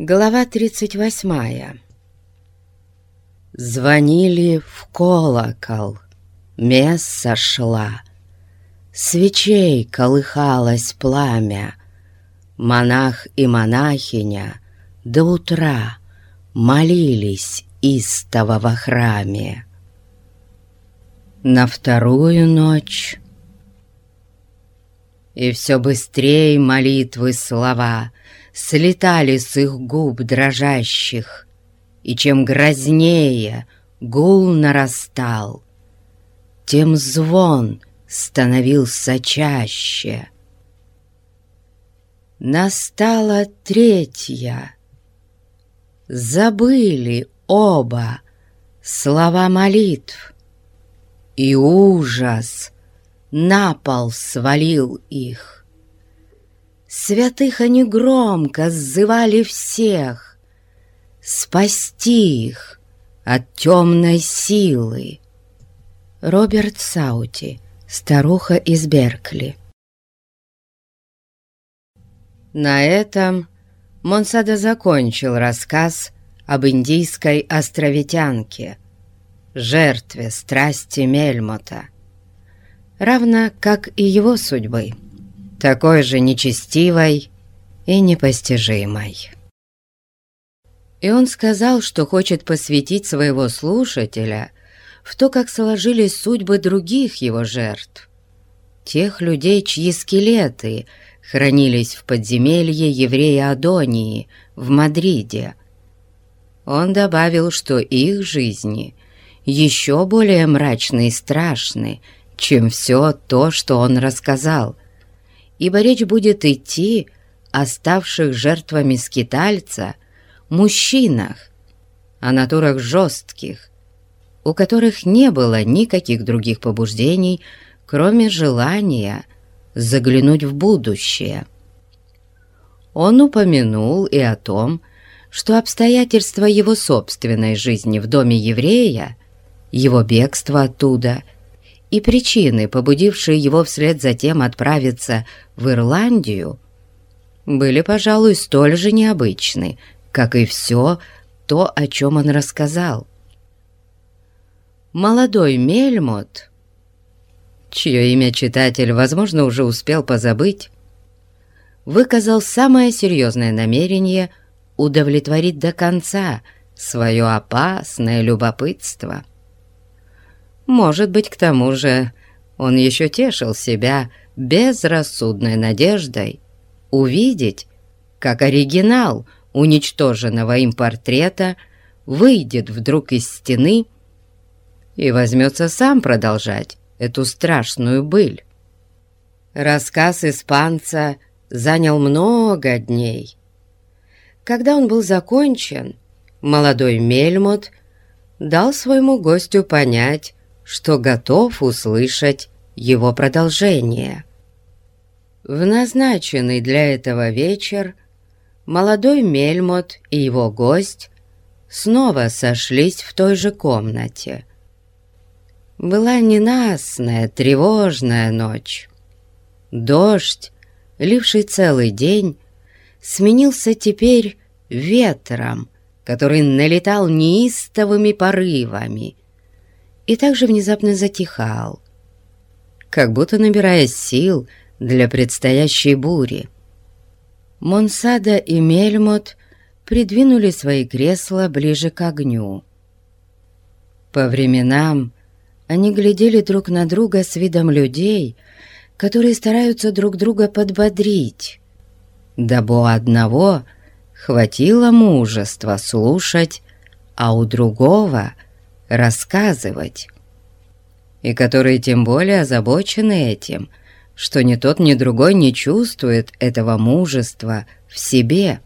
Глава 38 Звонили в колокол, месса шла, Свечей колыхалось пламя, Монах и монахиня до утра Молились истово во храме. На вторую ночь И все быстрее молитвы слова Слетали с их губ дрожащих, и чем грознее гул нарастал, тем звон становился чаще. Настала третья. Забыли оба слова молитв, и ужас на пол свалил их. Святых они громко сзывали всех, спасти их от темной силы. Роберт Саути, старуха из Беркли. На этом Монсада закончил рассказ об индийской островитянке, жертве страсти Мельмота, равно как и его судьбы, такой же нечестивой и непостижимой и он сказал, что хочет посвятить своего слушателя в то, как сложились судьбы других его жертв, тех людей, чьи скелеты хранились в подземелье еврея Адонии в Мадриде. Он добавил, что их жизни еще более мрачны и страшны, чем все то, что он рассказал, ибо речь будет идти о ставших жертвами скитальца – мужчинах, о натурах жестких, у которых не было никаких других побуждений, кроме желания заглянуть в будущее. Он упомянул и о том, что обстоятельства его собственной жизни в доме еврея, его бегство оттуда и причины, побудившие его вслед за тем отправиться в Ирландию, были, пожалуй, столь же необычны, как и все то, о чем он рассказал. Молодой Мельмот, чье имя читатель, возможно, уже успел позабыть, выказал самое серьезное намерение удовлетворить до конца свое опасное любопытство. Может быть, к тому же он еще тешил себя безрассудной надеждой увидеть, как оригинал — уничтоженного им портрета выйдет вдруг из стены и возьмется сам продолжать эту страшную быль. Рассказ испанца занял много дней. Когда он был закончен, молодой Мельмот дал своему гостю понять, что готов услышать его продолжение. В назначенный для этого вечер молодой Мельмот и его гость снова сошлись в той же комнате. Была ненастная, тревожная ночь. Дождь, ливший целый день, сменился теперь ветром, который налетал неистовыми порывами и также внезапно затихал, как будто набирая сил для предстоящей бури. Монсада и Мельмот придвинули свои кресла ближе к огню. По временам они глядели друг на друга с видом людей, которые стараются друг друга подбодрить. Дабы у одного хватило мужества слушать, а у другого рассказывать. И которые тем более озабочены этим – что ни тот, ни другой не чувствует этого мужества в себе.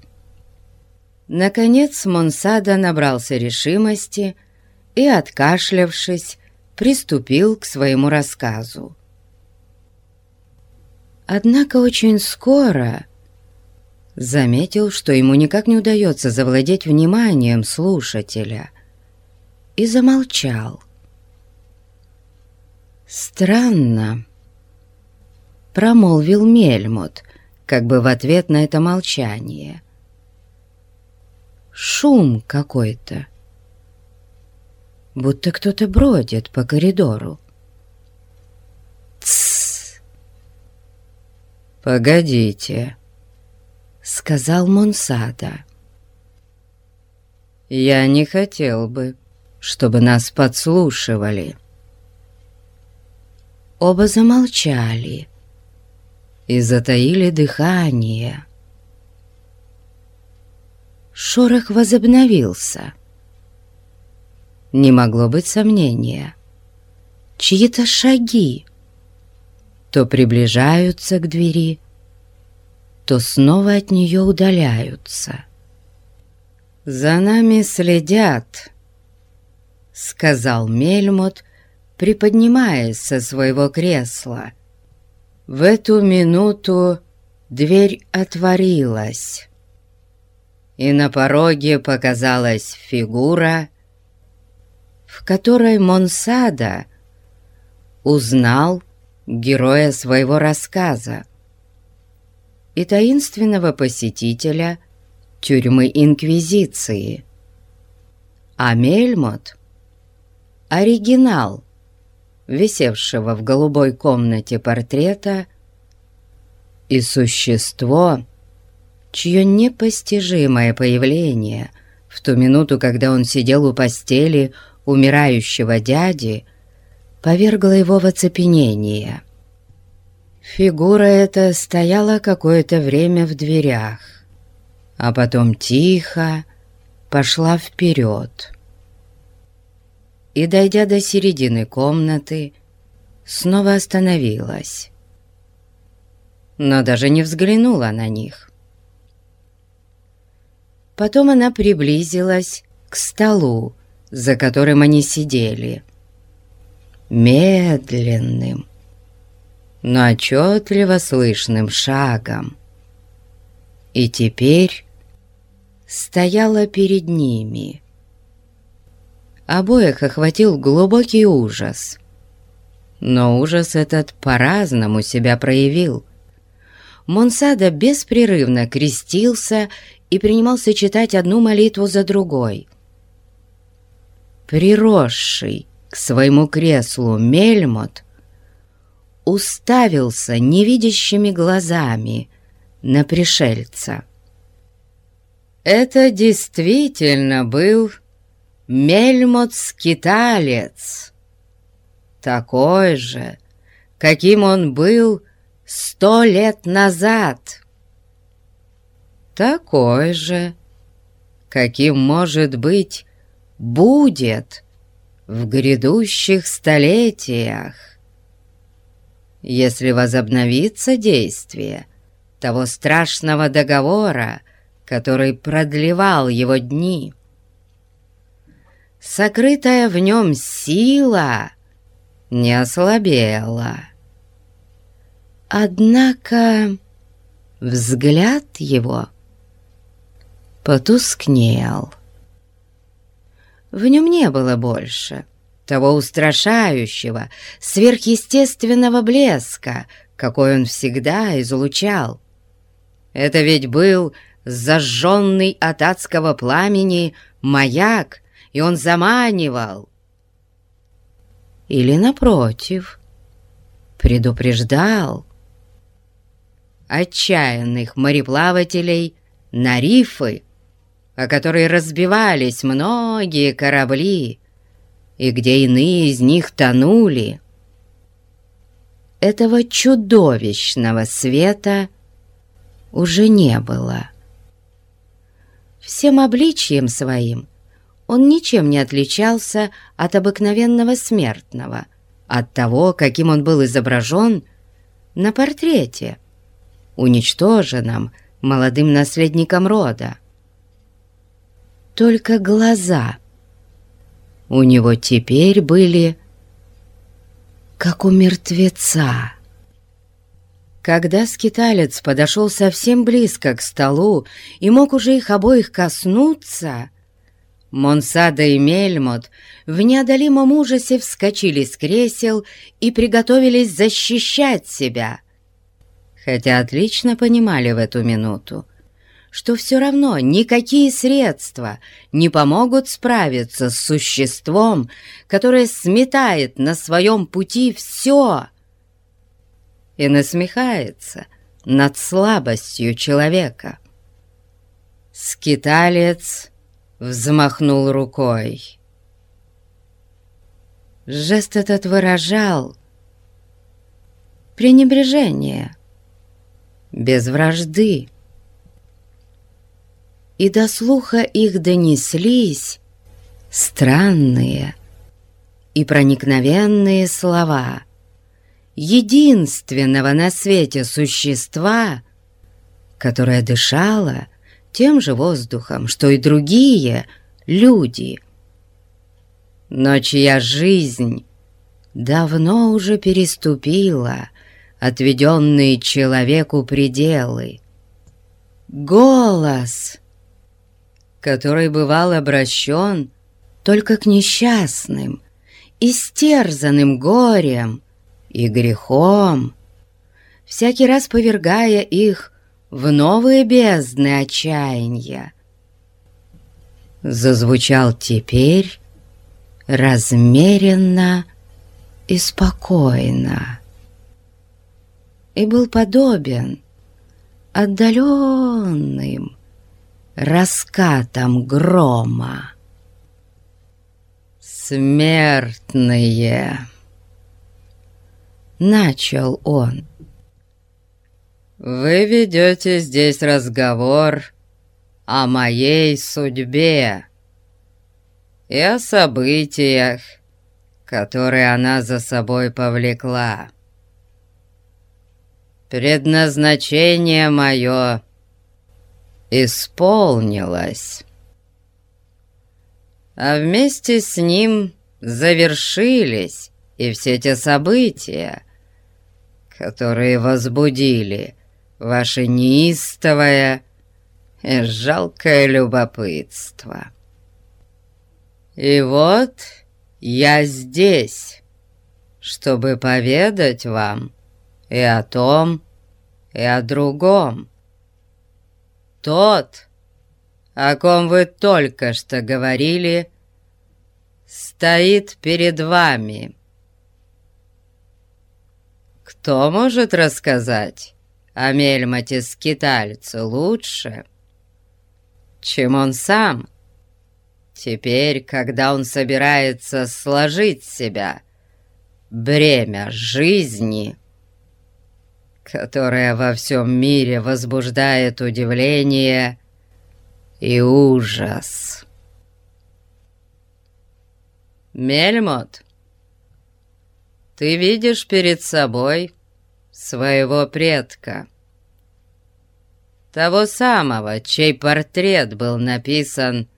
Наконец Монсада набрался решимости и, откашлявшись, приступил к своему рассказу. Однако очень скоро заметил, что ему никак не удается завладеть вниманием слушателя, и замолчал. Странно промолвил Мельмут, как бы в ответ на это молчание. шум какой-то, будто кто-то бродит по коридору. «Тссс!» «Погодите», — сказал Монсада. «Я не хотел бы, чтобы нас подслушивали». Оба замолчали и затаили дыхание. Шорох возобновился. Не могло быть сомнения. Чьи-то шаги то приближаются к двери, то снова от нее удаляются. «За нами следят», — сказал Мельмот, приподнимаясь со своего кресла. В эту минуту дверь отворилась, и на пороге показалась фигура, в которой Монсада узнал героя своего рассказа и таинственного посетителя тюрьмы Инквизиции. А Мельмот — оригинал висевшего в голубой комнате портрета, и существо, чье непостижимое появление в ту минуту, когда он сидел у постели умирающего дяди, повергло его в оцепенение. Фигура эта стояла какое-то время в дверях, а потом тихо пошла вперед и, дойдя до середины комнаты, снова остановилась. Но даже не взглянула на них. Потом она приблизилась к столу, за которым они сидели. Медленным, но отчетливо слышным шагом. И теперь стояла перед ними, обоих охватил глубокий ужас. Но ужас этот по-разному себя проявил. Монсада беспрерывно крестился и принимался читать одну молитву за другой. Приросший к своему креслу Мельмот уставился невидящими глазами на пришельца. Это действительно был Мельмот-скиталец. Такой же, каким он был сто лет назад. Такой же, каким, может быть, будет в грядущих столетиях. Если возобновится действие того страшного договора, который продлевал его дни, сокрытая в нем сила не ослабела. Однако взгляд его потускнел. В нем не было больше того устрашающего, сверхъестественного блеска, какой он всегда излучал. Это ведь был зажженный от адского пламени маяк, и он заманивал. Или, напротив, предупреждал отчаянных мореплавателей на рифы, о которые разбивались многие корабли, и где иные из них тонули. Этого чудовищного света уже не было. Всем обличием своим он ничем не отличался от обыкновенного смертного, от того, каким он был изображен на портрете, уничтоженном молодым наследником рода. Только глаза у него теперь были как у мертвеца. Когда скиталец подошел совсем близко к столу и мог уже их обоих коснуться, Монсада и Мельмот в неодолимом ужасе вскочили с кресел и приготовились защищать себя, хотя отлично понимали в эту минуту, что все равно никакие средства не помогут справиться с существом, которое сметает на своем пути все и насмехается над слабостью человека. Скиталец взмахнул рукой. Жест этот выражал пренебрежение, без вражды. И до слуха их донеслись странные и проникновенные слова единственного на свете существа, которое дышало тем же воздухом, что и другие люди, но чья жизнь давно уже переступила отведенные человеку пределы. Голос, который бывал обращен только к несчастным, истерзанным горем и грехом, всякий раз повергая их в новые бездны отчаяния. Зазвучал теперь размеренно и спокойно, и был подобен отдаленным раскатам грома. «Смертные!» — начал он. «Вы ведете здесь разговор о моей судьбе и о событиях, которые она за собой повлекла. Предназначение мое исполнилось, а вместе с ним завершились и все те события, которые возбудили ваше неистовое и жалкое любопытство. И вот я здесь, чтобы поведать вам и о том, и о другом. Тот, о ком вы только что говорили, стоит перед вами. Кто может рассказать о Мельмате Скитальце лучше, чем он сам? Теперь, когда он собирается сложить себя бремя жизни, которое во всем мире возбуждает удивление и ужас. Мельмот, ты видишь перед собой своего предка, того самого, чей портрет был написан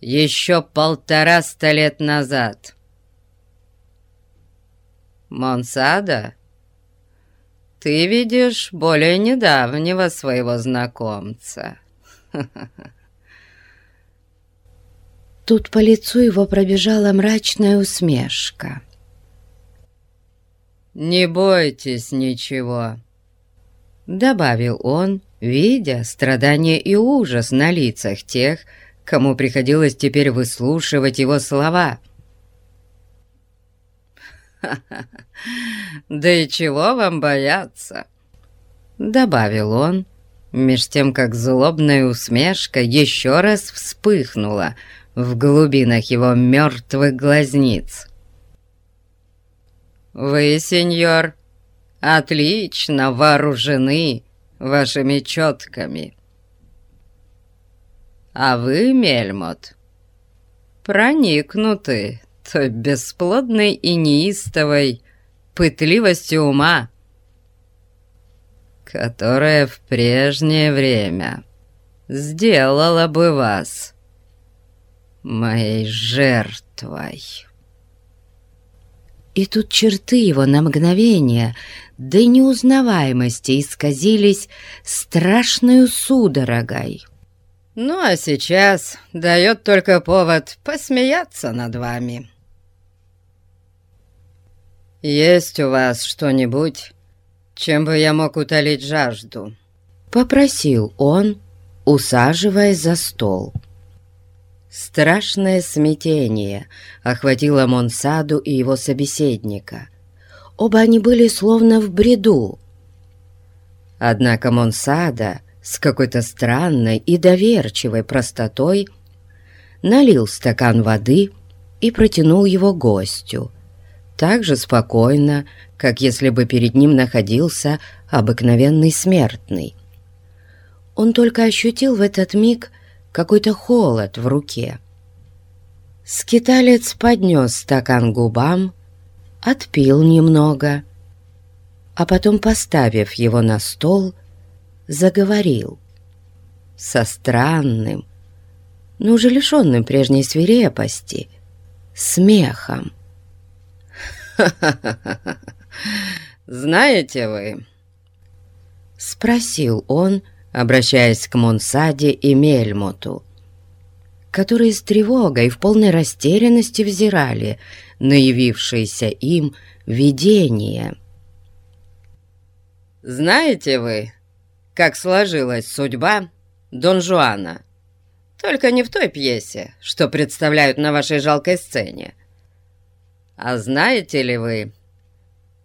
еще полтораста лет назад. Монсада, ты видишь более недавнего своего знакомца. Тут по лицу его пробежала мрачная усмешка. «Не бойтесь ничего», — добавил он, видя страдания и ужас на лицах тех, кому приходилось теперь выслушивать его слова. да и чего вам бояться?» Добавил он, меж тем, как злобная усмешка еще раз вспыхнула в глубинах его мертвых глазниц. «Вы, сеньор, отлично вооружены вашими четками. А вы, Мельмот, проникнуты той бесплодной и неистовой пытливостью ума, которая в прежнее время сделала бы вас моей жертвой. И тут черты его на мгновение до неузнаваемости исказились страшной судорогой. Ну а сейчас дает только повод посмеяться над вами. Есть у вас что-нибудь, чем бы я мог утолить жажду?» Попросил он, усаживаясь за стол. Страшное смятение охватило Монсаду и его собеседника. Оба они были словно в бреду. Однако Монсада с какой-то странной и доверчивой простотой налил стакан воды и протянул его гостю, так же спокойно, как если бы перед ним находился обыкновенный смертный. Он только ощутил в этот миг какой-то холод в руке. Скиталец поднес стакан губам, отпил немного, а потом, поставив его на стол, заговорил со странным, но уже лишенным прежней свирепости, смехом. «Знаете вы?» — спросил он, — обращаясь к Монсаде и Мельмоту, которые с тревогой в полной растерянности взирали на явившееся им видение. «Знаете вы, как сложилась судьба Дон Жуана? Только не в той пьесе, что представляют на вашей жалкой сцене. А знаете ли вы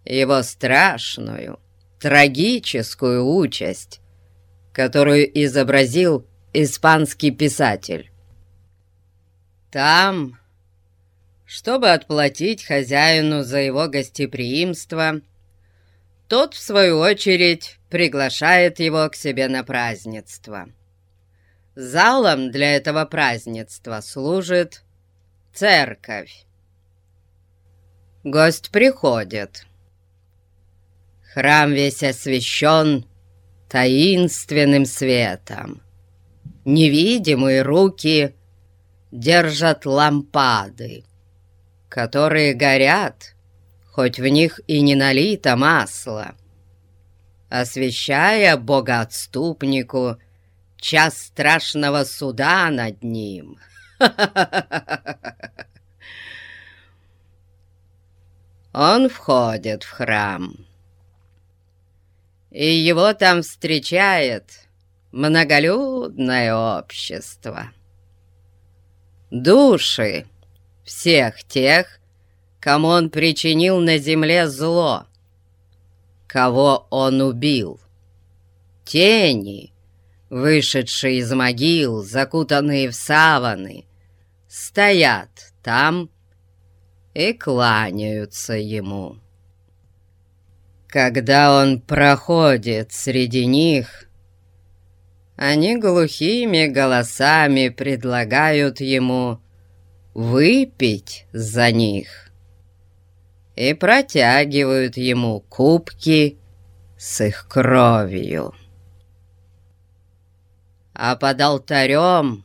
его страшную, трагическую участь, которую изобразил испанский писатель. Там, чтобы отплатить хозяину за его гостеприимство, тот, в свою очередь, приглашает его к себе на празднество. Залом для этого празднества служит церковь. Гость приходит. Храм весь освящен таинственным светом. Невидимые руки держат лампады, которые горят, хоть в них и не налито масло, освещая богоотступнику час страшного суда над ним. Он входит в храм и его там встречает многолюдное общество. Души всех тех, кому он причинил на земле зло, кого он убил. Тени, вышедшие из могил, закутанные в саваны, стоят там и кланяются ему. Когда он проходит среди них, они глухими голосами предлагают ему выпить за них и протягивают ему кубки с их кровью. А под алтарем,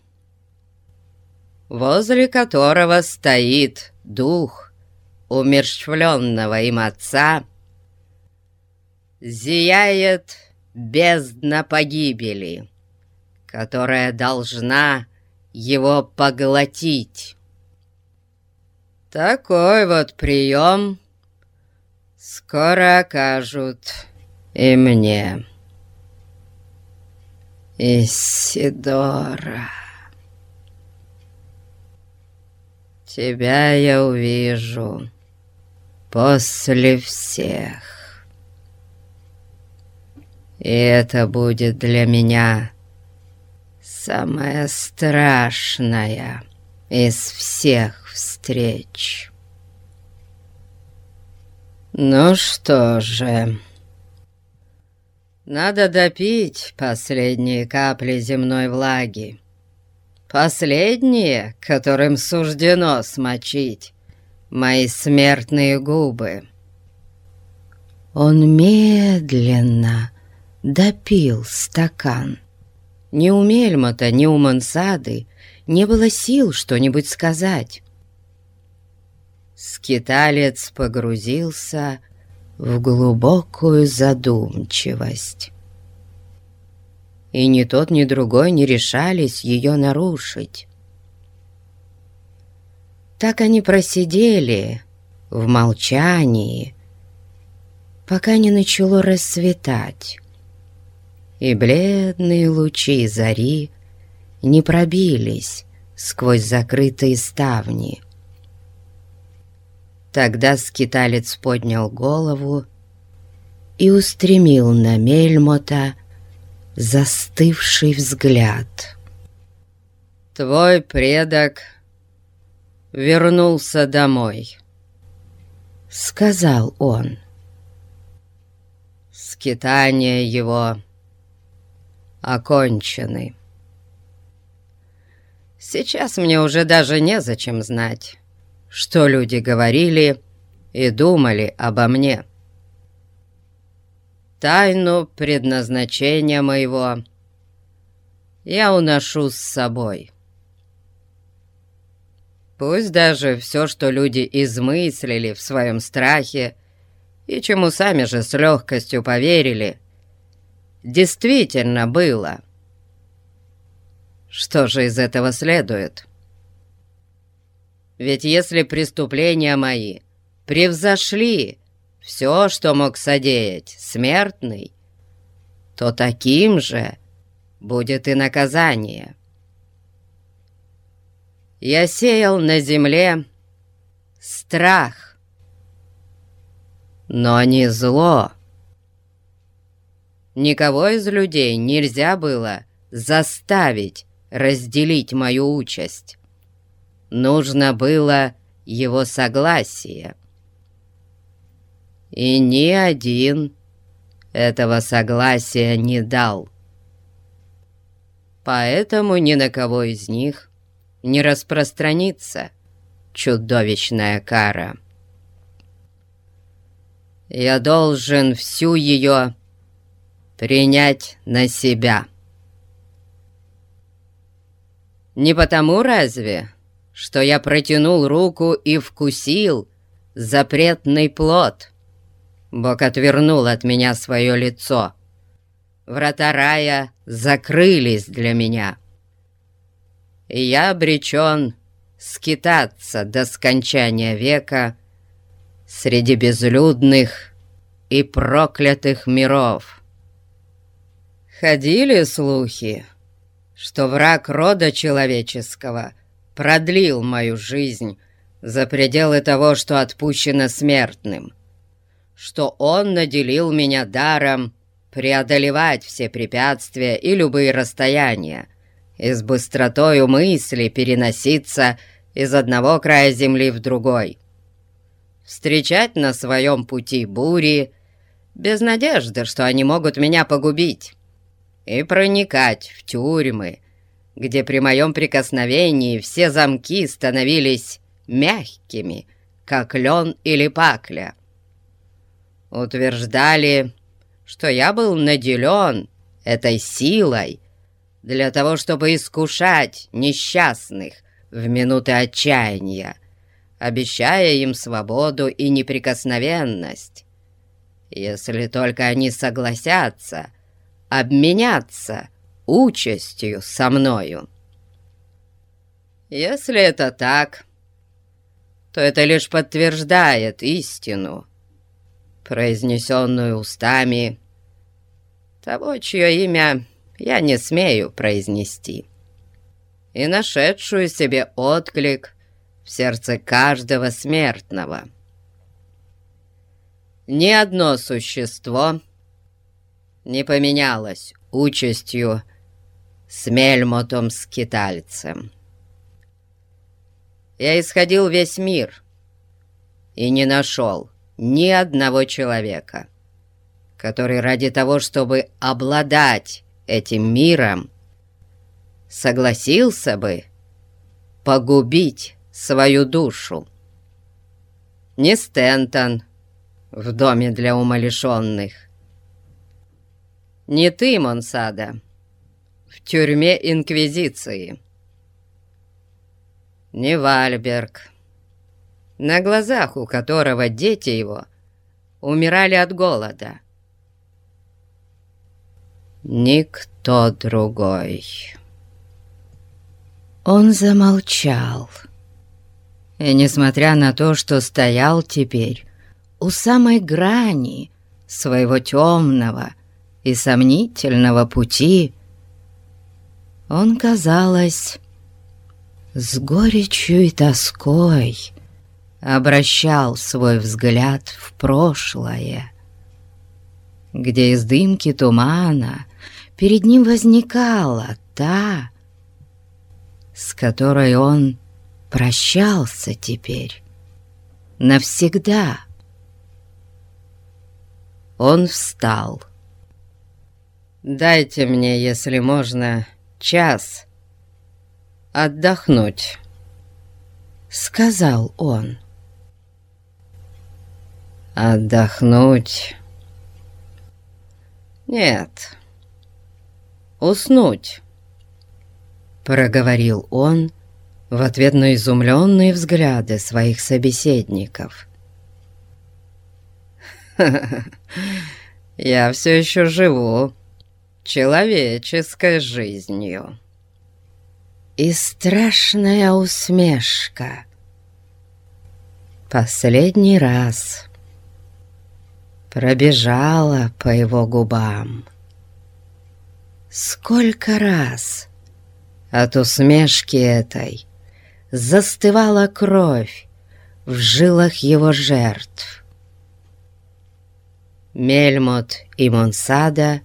возле которого стоит дух умерщвленного им отца, зияет бездна погибели, которая должна его поглотить. Такой вот прием скоро окажут и мне. Исидора, тебя я увижу после всех. И это будет для меня самая страшная из всех встреч. Ну что же, надо допить последние капли земной влаги. Последние, которым суждено смочить мои смертные губы. Он медленно допил стакан. Ни у Мельмота, ни у Мансады не было сил что-нибудь сказать. Скиталец погрузился в глубокую задумчивость. И ни тот, ни другой не решались ее нарушить. Так они просидели в молчании, пока не начало рассветать и бледные лучи зари не пробились сквозь закрытые ставни. Тогда скиталец поднял голову и устремил на Мельмота застывший взгляд. «Твой предок вернулся домой», — сказал он. «Скитания его окончены. Сейчас мне уже даже незачем знать, что люди говорили и думали обо мне. Тайну предназначения моего я уношу с собой. Пусть даже все, что люди измыслили в своем страхе, и чему сами же с легкостью поверили, действительно было. Что же из этого следует? Ведь если преступления мои превзошли все, что мог содеять смертный, то таким же будет и наказание. Я сеял на земле страх, но не зло. Никого из людей нельзя было заставить разделить мою участь. Нужно было его согласие. И ни один этого согласия не дал. Поэтому ни на кого из них не распространится чудовищная кара. Я должен всю ее принять на себя. Не потому разве, что я протянул руку и вкусил запретный плод — Бог отвернул от меня свое лицо. Врата рая закрылись для меня. И я обречен скитаться до скончания века среди безлюдных и проклятых миров. Ходили слухи, что враг рода человеческого продлил мою жизнь за пределы того, что отпущено смертным — что он наделил меня даром преодолевать все препятствия и любые расстояния, и с быстротою мысли переноситься из одного края земли в другой. Встречать на своем пути бури, без надежды, что они могут меня погубить, и проникать в тюрьмы, где при моем прикосновении все замки становились мягкими, как лен или пакля. Утверждали, что я был наделен этой силой для того, чтобы искушать несчастных в минуты отчаяния, обещая им свободу и неприкосновенность, если только они согласятся обменяться участью со мною. Если это так, то это лишь подтверждает истину, произнесенную устами того, чье имя я не смею произнести, и нашедшую себе отклик в сердце каждого смертного. Ни одно существо не поменялось участью с Мельмотом-скитальцем. Я исходил весь мир и не нашел ни одного человека, который ради того, чтобы обладать этим миром, согласился бы погубить свою душу. Не Стентон в доме для умалишенных, не ты, Монсада, в тюрьме Инквизиции, не Вальберг, на глазах у которого дети его умирали от голода. Никто другой. Он замолчал. И несмотря на то, что стоял теперь у самой грани своего темного и сомнительного пути, он, казалось, с горечью и тоской обращал свой взгляд в прошлое, где из дымки тумана перед ним возникала та, с которой он прощался теперь навсегда. Он встал. «Дайте мне, если можно, час отдохнуть», — сказал он. «Отдохнуть?» «Нет, уснуть», — проговорил он в ответ на изумленные взгляды своих собеседников. «Я все еще живу человеческой жизнью». И страшная усмешка. Последний раз пробежала по его губам. Сколько раз от усмешки этой застывала кровь в жилах его жертв. Мельмот и Монсада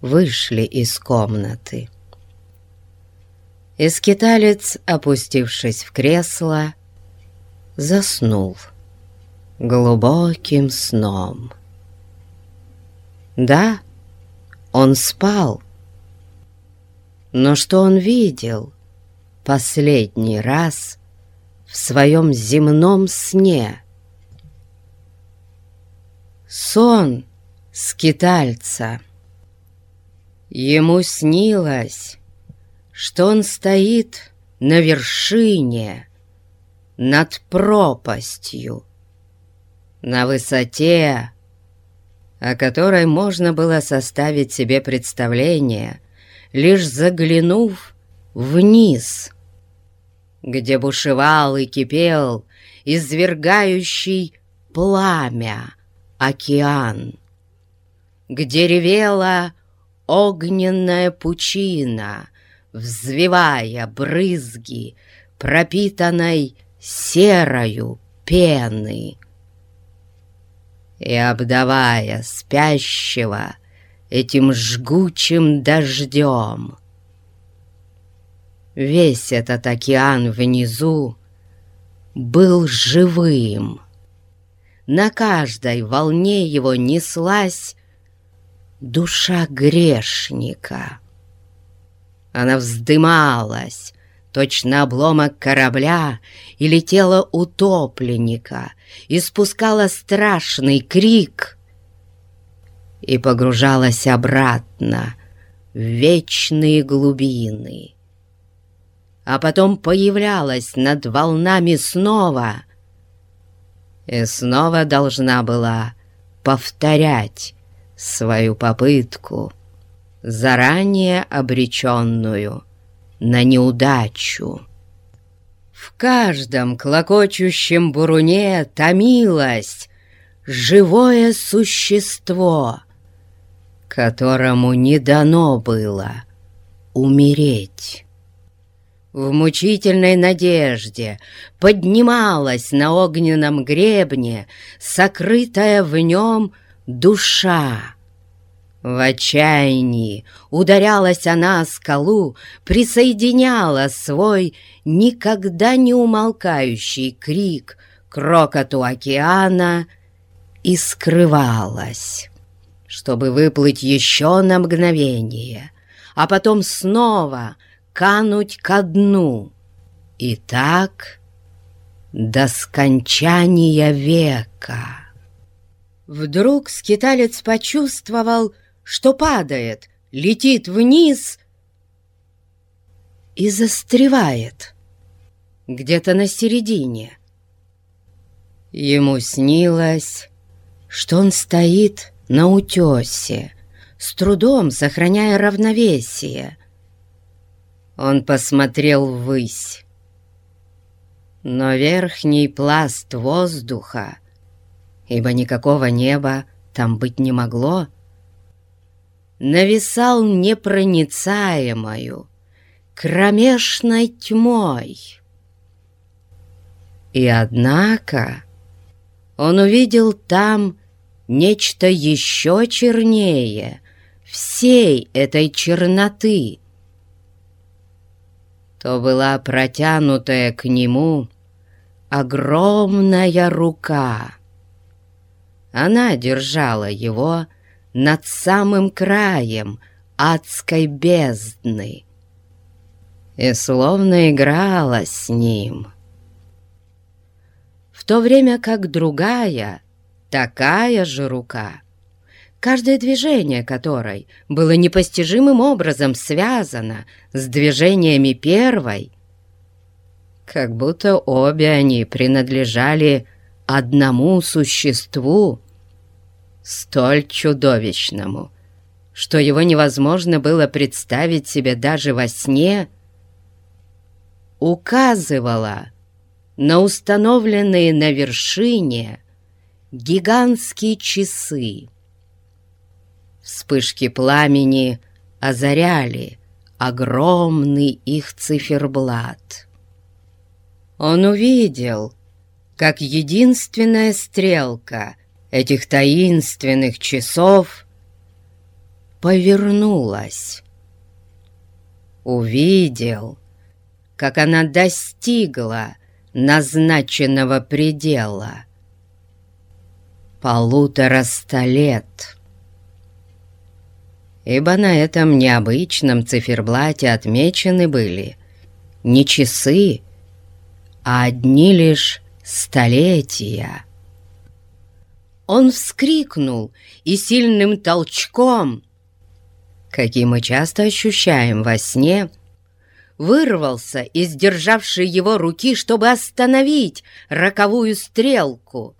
вышли из комнаты. Искиталец, опустившись в кресло, заснул глубоким сном. Да, он спал, но что он видел последний раз в своем земном сне? Сон скитальца. Ему снилось, что он стоит на вершине, над пропастью, на высоте, о которой можно было составить себе представление, лишь заглянув вниз, где бушевал и кипел извергающий пламя океан, где ревела огненная пучина, взвивая брызги пропитанной серою пены и обдавая спящего этим жгучим дождем. Весь этот океан внизу был живым. На каждой волне его неслась душа грешника. Она вздымалась, точно обломок корабля, и летела утопленника, и спускала страшный крик и погружалась обратно в вечные глубины. А потом появлялась над волнами снова и снова должна была повторять свою попытку, заранее обреченную на неудачу. В каждом клокочущем буруне томилось живое существо, которому не дано было умереть в мучительной надежде поднималась на огненном гребне сокрытая в нем душа. В отчаянии ударялась она о скалу, присоединяла свой никогда не умолкающий крик к рокоту океана и скрывалась, чтобы выплыть еще на мгновение, а потом снова — кануть ко дну. И так до скончания века. Вдруг скиталец почувствовал, что падает, летит вниз и застревает где-то на середине. Ему снилось, что он стоит на утесе, с трудом сохраняя равновесие, он посмотрел ввысь. Но верхний пласт воздуха, ибо никакого неба там быть не могло, нависал непроницаемою, кромешной тьмой. И однако он увидел там нечто еще чернее всей этой черноты. То была протянутая к нему огромная рука. Она держала его над самым краем адской бездны и словно играла с ним. В то время как другая, такая же рука, каждое движение которой было непостижимым образом связано с движениями первой, как будто обе они принадлежали одному существу, столь чудовищному, что его невозможно было представить себе даже во сне, указывала на установленные на вершине гигантские часы. Вспышки пламени озаряли огромный их циферблат. Он увидел, как единственная стрелка этих таинственных часов повернулась. Увидел, как она достигла назначенного предела. Полутора лет. Ибо на этом необычном циферблате отмечены были не часы, а одни лишь столетия. Он вскрикнул и сильным толчком, каким мы часто ощущаем во сне, вырвался из державшей его руки, чтобы остановить роковую стрелку.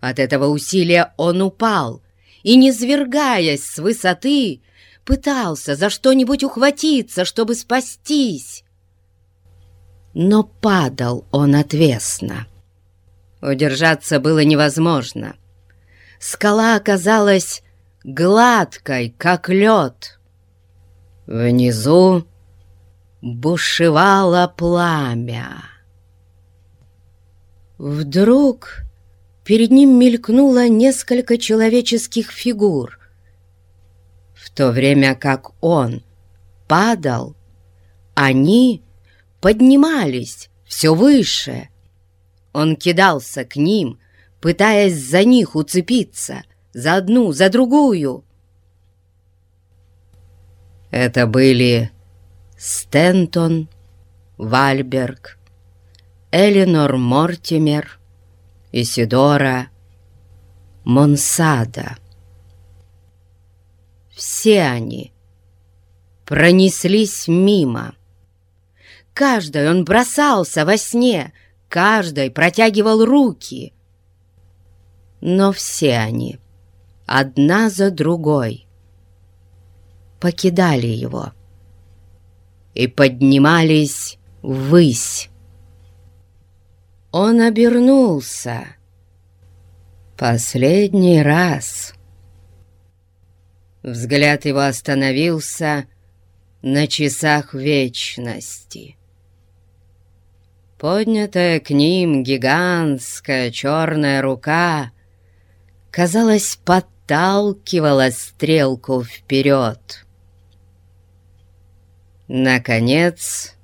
От этого усилия он упал и, не свергаясь с высоты, пытался за что-нибудь ухватиться, чтобы спастись. Но падал он отвесно. Удержаться было невозможно. Скала оказалась гладкой, как лед. Внизу бушевало пламя. Вдруг перед ним мелькнуло несколько человеческих фигур. В то время как он падал, они поднимались все выше. Он кидался к ним, пытаясь за них уцепиться, за одну, за другую. Это были Стентон, Вальберг, Эленор Мортимер, Исидора, Монсада. Все они пронеслись мимо. Каждый он бросался во сне, каждый протягивал руки. Но все они, одна за другой, покидали его и поднимались ввысь. Он обернулся последний раз. Взгляд его остановился на часах вечности. Поднятая к ним гигантская черная рука, казалось, подталкивала стрелку вперед. Наконец,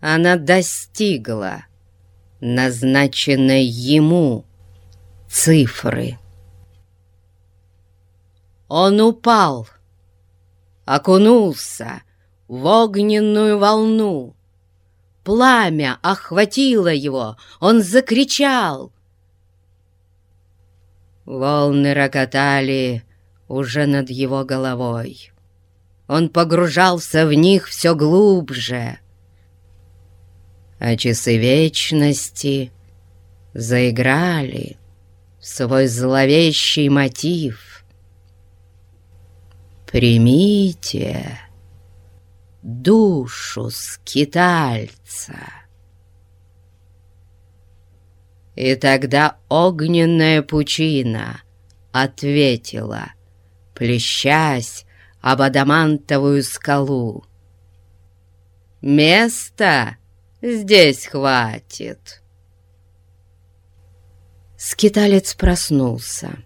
она достигла назначенной ему цифры. Он упал, окунулся в огненную волну, Пламя охватило его, он закричал. Волны рокотали уже над его головой. Он погружался в них все глубже. А часы вечности заиграли свой зловещий мотив. «Примите!» Душу скитальца. И тогда огненная пучина ответила, плещась об адамантовую скалу. Места здесь хватит. Скиталец проснулся.